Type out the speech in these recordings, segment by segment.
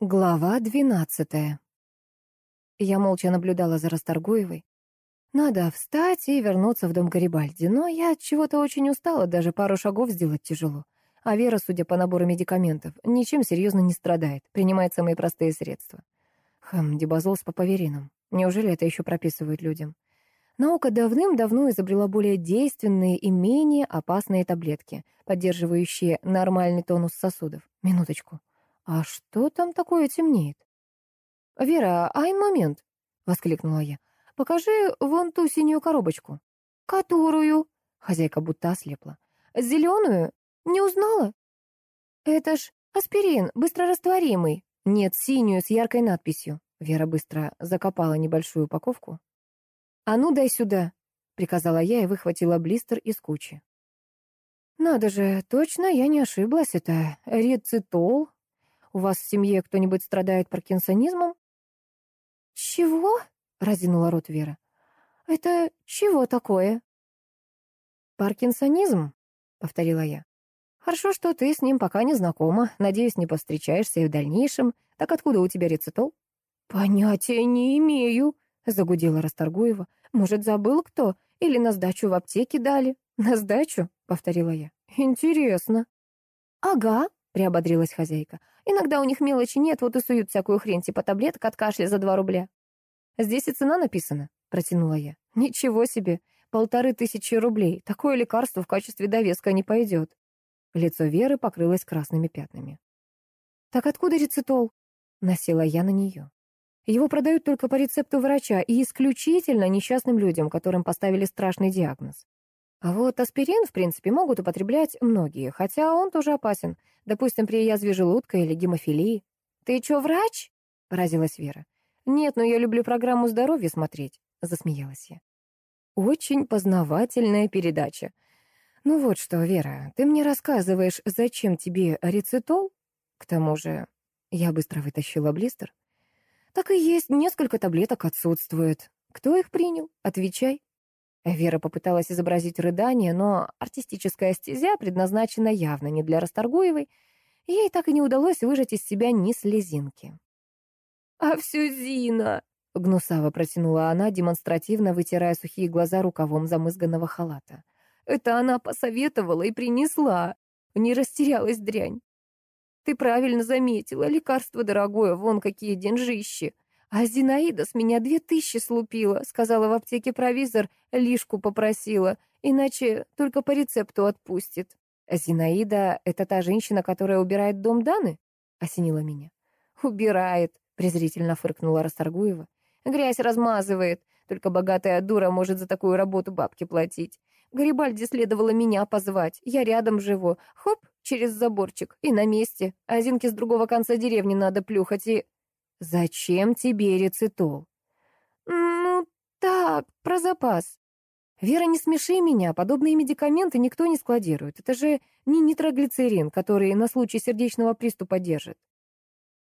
Глава двенадцатая. Я молча наблюдала за Расторгуевой. Надо встать и вернуться в дом Гарибальди, но я от чего-то очень устала, даже пару шагов сделать тяжело. А Вера, судя по набору медикаментов, ничем серьезно не страдает, принимает самые простые средства. Хм, дибазол с папаверином. Неужели это еще прописывают людям? Наука давным-давно изобрела более действенные и менее опасные таблетки, поддерживающие нормальный тонус сосудов. Минуточку. «А что там такое темнеет?» «Вера, ай, момент!» — воскликнула я. «Покажи вон ту синюю коробочку». «Которую?» — хозяйка будто ослепла. «Зеленую? Не узнала?» «Это ж аспирин, быстрорастворимый». «Нет, синюю с яркой надписью». Вера быстро закопала небольшую упаковку. «А ну, дай сюда!» — приказала я и выхватила блистер из кучи. «Надо же, точно я не ошиблась. Это рецитол, у вас в семье кто-нибудь страдает паркинсонизмом?» «Чего?» — разинула рот Вера. «Это чего такое?» «Паркинсонизм», — повторила я. «Хорошо, что ты с ним пока не знакома. Надеюсь, не повстречаешься и в дальнейшем. Так откуда у тебя рецитол?» «Понятия не имею», — загудела Расторгуева. «Может, забыл кто? Или на сдачу в аптеке дали?» «На сдачу?» — повторила я. «Интересно». «Ага», — приободрилась хозяйка. Иногда у них мелочи нет, вот и суют всякую хрень, типа таблеток от кашля за два рубля. Здесь и цена написана, протянула я. Ничего себе, полторы тысячи рублей. Такое лекарство в качестве довеска не пойдет. Лицо Веры покрылось красными пятнами. «Так откуда рецитол?» Насела я на нее. Его продают только по рецепту врача и исключительно несчастным людям, которым поставили страшный диагноз. А вот аспирин, в принципе, могут употреблять многие, хотя он тоже опасен. Допустим, при язве желудка или гемофилии. «Ты чё, врач?» — поразилась Вера. «Нет, но я люблю программу здоровья смотреть», — засмеялась я. «Очень познавательная передача. Ну вот что, Вера, ты мне рассказываешь, зачем тебе рецитол? К тому же я быстро вытащила блистер. Так и есть, несколько таблеток отсутствует. Кто их принял? Отвечай. Вера попыталась изобразить рыдание, но артистическая стезя предназначена явно не для Расторгуевой, и ей так и не удалось выжать из себя ни слезинки. «А все Зина!» — гнусаво протянула она, демонстративно вытирая сухие глаза рукавом замызганного халата. «Это она посоветовала и принесла. Не растерялась дрянь. Ты правильно заметила, лекарство дорогое, вон какие деньжищи. А Зинаида с меня две тысячи слупила, сказала в аптеке провизор, лишку попросила, иначе только по рецепту отпустит. Зинаида — это та женщина, которая убирает дом Даны? Осенила меня. Убирает, презрительно фыркнула Расторгуева. Грязь размазывает, только богатая дура может за такую работу бабки платить. Гарибальди следовало меня позвать. Я рядом живу. Хоп, через заборчик. И на месте. А Зинке с другого конца деревни надо плюхать и... «Зачем тебе рецитол?» «Ну, так, про запас». «Вера, не смеши меня, подобные медикаменты никто не складирует. Это же не нитроглицерин, который на случай сердечного приступа держит».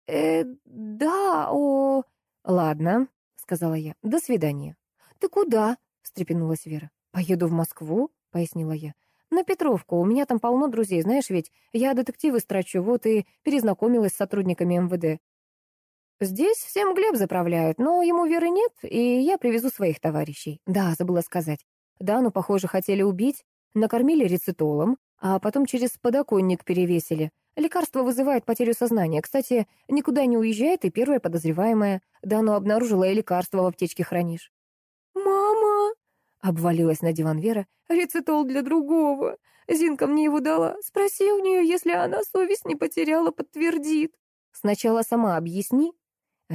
«Э, да, о...» «Ладно», — сказала я, — «до свидания». «Ты куда?» — встрепенулась Вера. «Поеду в Москву», — пояснила я. «На Петровку, у меня там полно друзей, знаешь ведь, я детективы строчу, вот и перезнакомилась с сотрудниками МВД. Здесь всем Глеб заправляют, но ему веры нет, и я привезу своих товарищей. Да, забыла сказать. Да, ну, похоже, хотели убить, накормили рецитолом, а потом через подоконник перевесили. Лекарство вызывает потерю сознания. Кстати, никуда не уезжает и первая подозреваемая. Да, ну, обнаружила и лекарство в аптечке хранишь. «Мама!» — обвалилась на диван Вера. «Рецитол для другого. Зинка мне его дала. Спроси у нее, если она совесть не потеряла, подтвердит». «Сначала сама объясни»,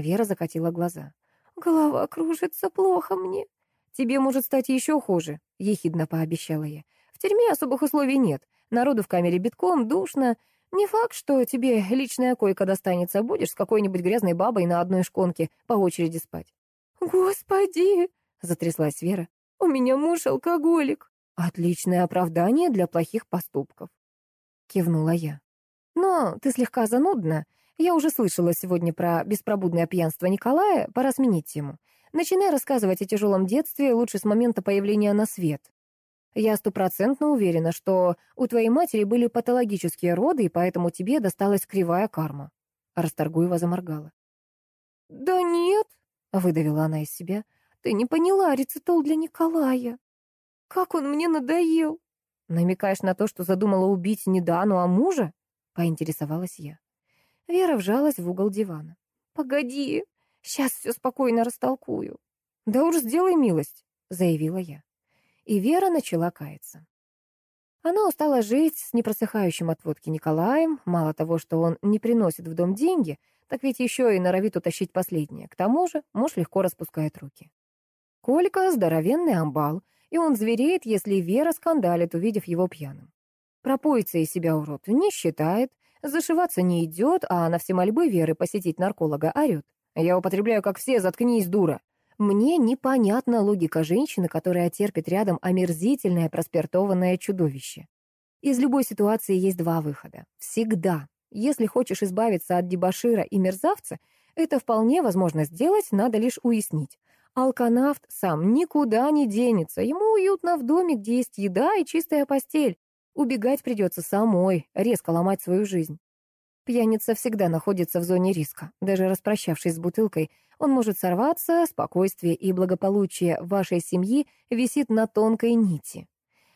Вера закатила глаза. «Голова кружится, плохо мне». «Тебе может стать еще хуже», — ехидно пообещала я. «В тюрьме особых условий нет. Народу в камере битком, душно. Не факт, что тебе личная койка достанется. Будешь с какой-нибудь грязной бабой на одной шконке по очереди спать». «Господи!» — затряслась Вера. «У меня муж алкоголик». «Отличное оправдание для плохих поступков», — кивнула я. «Но ты слегка занудна. Я уже слышала сегодня про беспробудное пьянство Николая, пора сменить тему. Начинай рассказывать о тяжелом детстве лучше с момента появления на свет. Я стопроцентно уверена, что у твоей матери были патологические роды, и поэтому тебе досталась кривая карма. Расторгуева заморгала. «Да нет», — выдавила она из себя, — «ты не поняла, рецитол для Николая. Как он мне надоел!» «Намекаешь на то, что задумала убить не Дану, а мужа?» — поинтересовалась я. Вера вжалась в угол дивана. «Погоди, сейчас все спокойно растолкую». «Да уж сделай милость», — заявила я. И Вера начала каяться. Она устала жить с непросыхающим от водки Николаем. Мало того, что он не приносит в дом деньги, так ведь еще и норовит утащить последнее. К тому же муж легко распускает руки. Колька — здоровенный амбал, и он звереет, если Вера скандалит, увидев его пьяным. Пропоится из себя урод не считает, зашиваться не идет, а на все мольбы Веры посетить нарколога орет. «Я употребляю, как все, заткнись, дура!» Мне непонятна логика женщины, которая терпит рядом омерзительное проспиртованное чудовище. Из любой ситуации есть два выхода. Всегда. Если хочешь избавиться от дебошира и мерзавца, это вполне возможно сделать, надо лишь уяснить. Алканавт сам никуда не денется, ему уютно в доме, где есть еда и чистая постель. Убегать придется самой, резко ломать свою жизнь. Пьяница всегда находится в зоне риска. Даже распрощавшись с бутылкой, он может сорваться, спокойствие и благополучие вашей семьи висит на тонкой нити.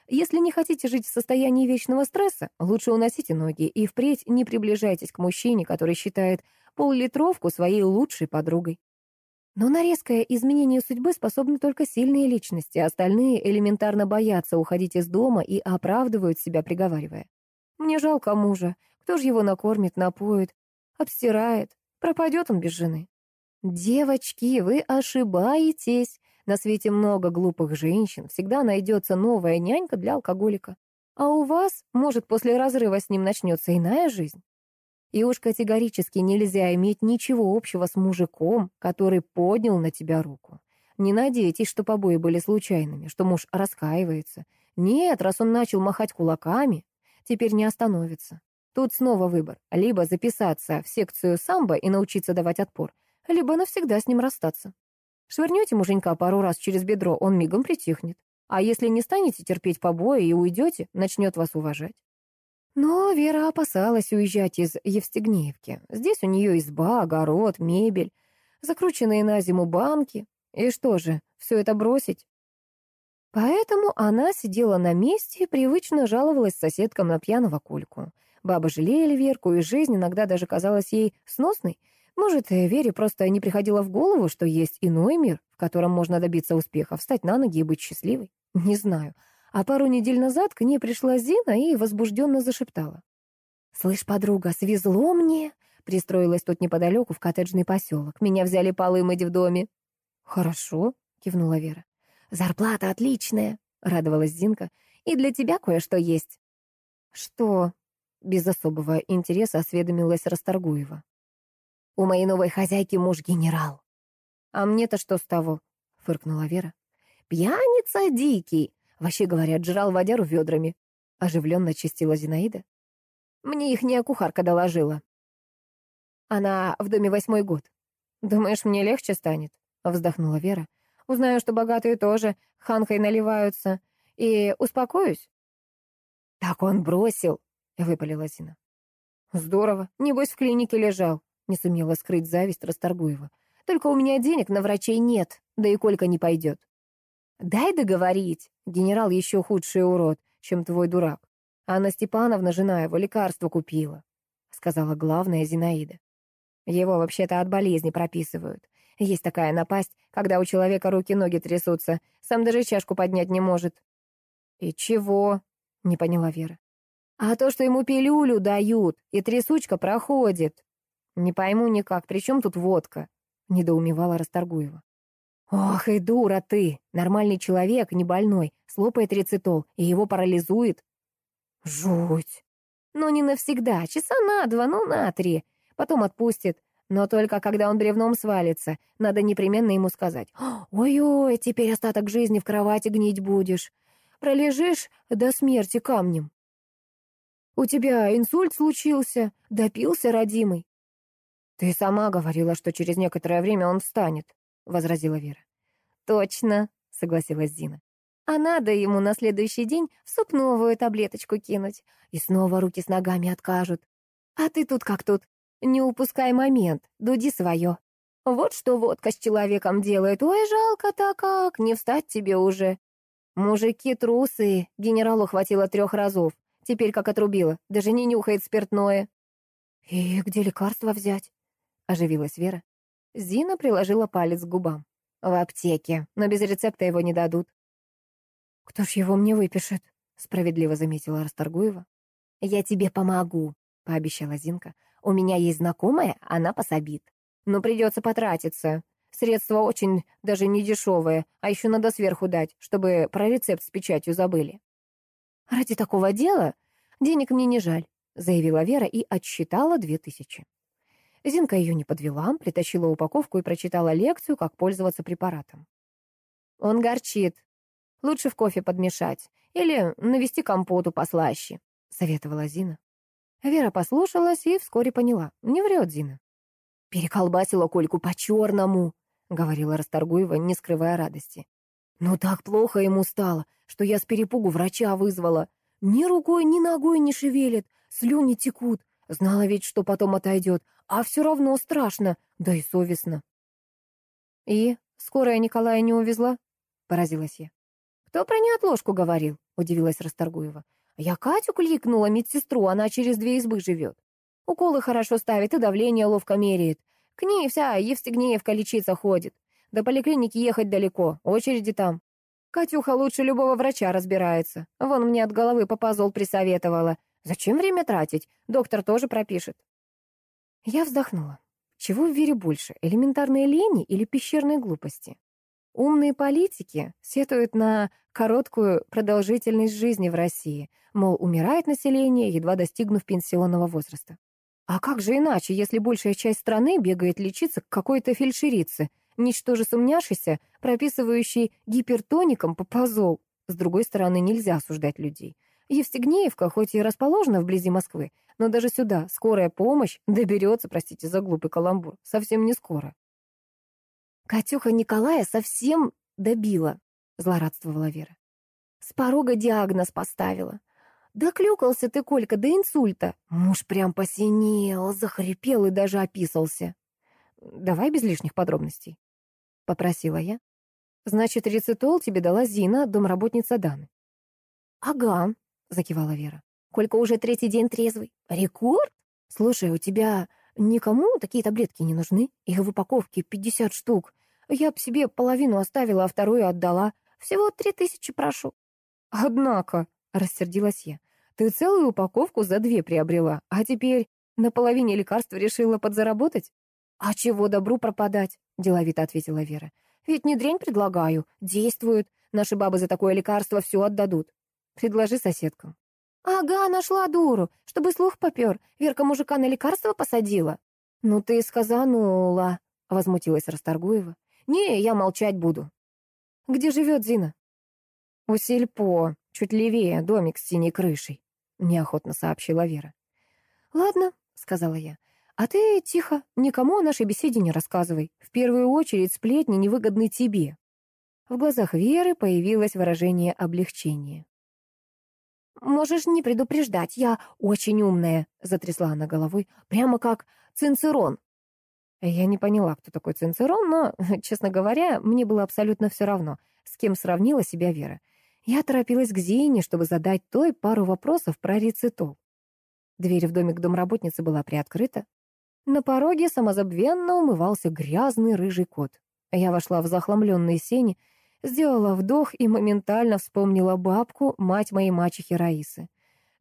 Если не хотите жить в состоянии вечного стресса, лучше уносите ноги и впредь не приближайтесь к мужчине, который считает пол-литровку своей лучшей подругой. Но на резкое изменение судьбы способны только сильные личности, остальные элементарно боятся уходить из дома и оправдывают себя, приговаривая. «Мне жалко мужа. Кто же его накормит, напоит, обстирает? Пропадет он без жены». «Девочки, вы ошибаетесь. На свете много глупых женщин, всегда найдется новая нянька для алкоголика. А у вас, может, после разрыва с ним начнется иная жизнь?» И уж категорически нельзя иметь ничего общего с мужиком, который поднял на тебя руку. Не надейтесь, что побои были случайными, что муж раскаивается. Нет, раз он начал махать кулаками, теперь не остановится. Тут снова выбор. Либо записаться в секцию самбо и научиться давать отпор, либо навсегда с ним расстаться. Швырнете муженька пару раз через бедро, он мигом притихнет. А если не станете терпеть побои и уйдете, начнет вас уважать. Но Вера опасалась уезжать из Евстигнеевки. Здесь у нее изба, огород, мебель, закрученные на зиму банки. И что же, все это бросить? Поэтому она сидела на месте и привычно жаловалась соседкам на пьяного Кольку. Бабы жалели Верку, и жизнь иногда даже казалась ей сносной, может, Вере просто не приходило в голову, что есть иной мир, в котором можно добиться успеха, встать на ноги и быть счастливой? Не знаю. А пару недель назад к ней пришла Зина и возбужденно зашептала. «Слышь, подруга, свезло мне!» Пристроилась тут неподалеку в коттеджный поселок. Меня взяли полы мыть в доме. «Хорошо», — кивнула Вера. «Зарплата отличная», — радовалась Зинка. «И для тебя кое-что есть». «Что?» — без особого интереса осведомилась Расторгуева. У моей новой хозяйки муж генерал. А мне-то что с того? Фыркнула Вера. Пьяница дикий. Вообще, говорят, жрал водяру ведрами. Оживленно чистила Зинаида. Мне их не кухарка доложила. Она в доме восьмой год. Думаешь, мне легче станет? Вздохнула Вера. Узнаю, что богатые тоже ханкой наливаются. И успокоюсь. Так он бросил, выпалила Зина. Здорово. Небось, в клинике лежал. Не сумела скрыть зависть Расторгуева. «Только у меня денег на врачей нет, да и Колька не пойдет». «Дай договорить. Генерал еще худший урод, чем твой дурак. Анна Степановна, жена его, лекарство купила», — сказала главная Зинаида. «Его вообще-то от болезни прописывают. Есть такая напасть, когда у человека руки-ноги трясутся, сам даже чашку поднять не может». «И чего?» — не поняла Вера. «А то, что ему пилюлю дают, и трясучка проходит», «Не пойму никак, при чем тут водка?» — недоумевала Расторгуева. «Ох и дура ты! Нормальный человек, не больной, слопает рецитол, и его парализует». «Жуть! Ну не навсегда, часа на два, ну на три. Потом отпустит. Но только когда он бревном свалится, надо непременно ему сказать. «Ой-ой, теперь остаток жизни в кровати гнить будешь. Пролежишь до смерти камнем». «У тебя инсульт случился, допился, родимый. «Ты сама говорила, что через некоторое время он встанет», — возразила Вера. «Точно», — согласилась Зина. «А надо ему на следующий день в суп новую таблеточку кинуть, и снова руки с ногами откажут. А ты тут как тут? Не упускай момент, дуди свое. Вот что водка с человеком делает. Ой, жалко-то как, не встать тебе уже. Мужики трусы, генералу хватило трех разов. Теперь как отрубило, даже не нюхает спиртное. «И где лекарства взять?» — оживилась Вера. Зина приложила палец к губам. «В аптеке, но без рецепта его не дадут». «Кто ж его мне выпишет?» — справедливо заметила Расторгуева. «Я тебе помогу», — пообещала Зинка. «У меня есть знакомая, она пособит. Но придется потратиться. Средства очень даже не дешевые, а еще надо сверху дать, чтобы про рецепт с печатью забыли». «Ради такого дела денег мне не жаль», — заявила Вера и отсчитала две тысячи. Зинка ее не подвела, притащила упаковку и прочитала лекцию, как пользоваться препаратом. «Он горчит. Лучше в кофе подмешать. Или навести компоту послаще», — советовала Зина. Вера послушалась и вскоре поняла. Не врет Зина. «Переколбасила Кольку по-черному», — говорила Расторгуева, не скрывая радости. «Но так плохо ему стало, что я с перепугу врача вызвала. Ни рукой, ни ногой не шевелит, слюни текут. Знала ведь, что потом отойдет, а все равно страшно, да и совестно. «И скорая Николая не увезла?» — поразилась я. «Кто про неотложку говорил?» — удивилась Расторгуева. «Я Катю кликнула, медсестру, она через две избы живет. Уколы хорошо ставит и давление ловко меряет. К ней вся Евстигнеевка лечиться ходит. До поликлиники ехать далеко, очереди там. Катюха лучше любого врача разбирается. Вон мне от головы попозол присоветовала. Зачем время тратить? Доктор тоже пропишет. Я вздохнула. Чего в вере больше, элементарной лени или пещерной глупости? Умные политики сетуют на короткую продолжительность жизни в России, мол, умирает население, едва достигнув пенсионного возраста. А как же иначе, если большая часть страны бегает лечиться к какой-то фельдшерице, ничтоже сумняшися, прописывающей гипертоником попозол? С другой стороны, нельзя осуждать людей. Евстигнеевка, хоть и расположена вблизи Москвы, но даже сюда скорая помощь доберется, простите за глупый каламбур, совсем не скоро. Катюха Николая совсем добила, злорадствовала Вера. С порога диагноз поставила. Да клюкался ты, Колька, до инсульта. Муж прям посинел, захрипел и даже описался. Давай без лишних подробностей, попросила я. Значит, рецитол тебе дала Зина, домработница Даны. Ага, — закивала Вера. «Колька уже третий день трезвый. Рекорд? Слушай, у тебя никому такие таблетки не нужны? Их в упаковке пятьдесят штук. Я б себе половину оставила, а вторую отдала. Всего три тысячи прошу». «Однако», — рассердилась я, — «ты целую упаковку за две приобрела, а теперь на половине лекарств решила подзаработать?» «А чего добру пропадать?» — деловито ответила Вера. «Ведь не дрянь предлагаю. Действуют. Наши бабы за такое лекарство все отдадут. Предложи соседкам. «Ага, нашла дуру, чтобы слух попер. Верка мужика на лекарство посадила». «Ну ты сказанула», — возмутилась Расторгуева. «Не, я молчать буду». «Где живет Зина?» «У сельпо, чуть левее, домик с синей крышей», — неохотно сообщила Вера. «Ладно», — сказала я. «А ты тихо, никому о нашей беседе не рассказывай. В первую очередь сплетни невыгодны тебе». В глазах Веры появилось выражение облегчения. «Можешь не предупреждать, я очень умная», — затрясла она головой, прямо как Цинцерон. Я не поняла, кто такой Цинцерон, но, честно говоря, мне было абсолютно все равно, с кем сравнила себя Вера. Я торопилась к Зине, чтобы задать той пару вопросов про рецитол. Дверь в домик домработницы была приоткрыта. На пороге самозабвенно умывался грязный рыжий кот. Я вошла в захламленные сени, Сделала вдох и моментально вспомнила бабку, мать моей мачехи Раисы.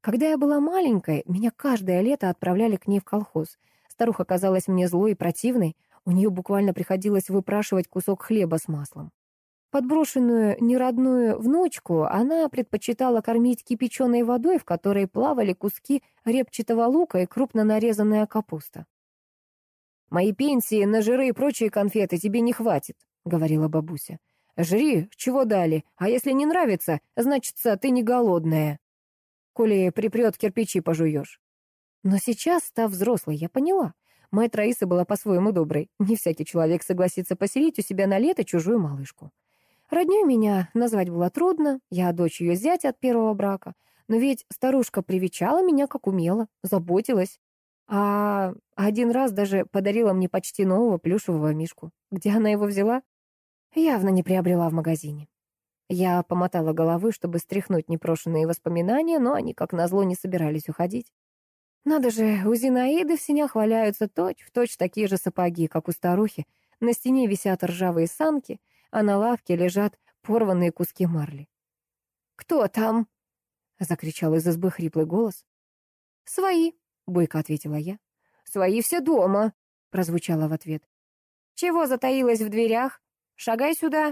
Когда я была маленькой, меня каждое лето отправляли к ней в колхоз. Старуха казалась мне злой и противной, у нее буквально приходилось выпрашивать кусок хлеба с маслом. Подброшенную неродную внучку она предпочитала кормить кипяченой водой, в которой плавали куски репчатого лука и крупно нарезанная капуста. «Моей пенсии на жиры и прочие конфеты тебе не хватит», — говорила бабуся. Жри, чего дали, а если не нравится, значится, ты не голодная. Коли припрет, кирпичи пожуешь. Но сейчас, став взрослой, я поняла. Мать Раисы была по-своему доброй. Не всякий человек согласится поселить у себя на лето чужую малышку. Роднёй меня назвать было трудно, я дочь ее зятя от первого брака. Но ведь старушка привечала меня как умела, заботилась. А один раз даже подарила мне почти нового плюшевого мишку. Где она его взяла? Явно не приобрела в магазине. Я помотала головы, чтобы стряхнуть непрошенные воспоминания, но они, как назло, не собирались уходить. Надо же, у Зинаиды в синях валяются точь-в-точь такие же сапоги, как у старухи. На стене висят ржавые санки, а на лавке лежат порванные куски марли. «Кто там?» — закричал из избы хриплый голос. «Свои», — бойко ответила я. «Свои все дома», — прозвучало в ответ. «Чего затаилась в дверях? Шагай сюда!»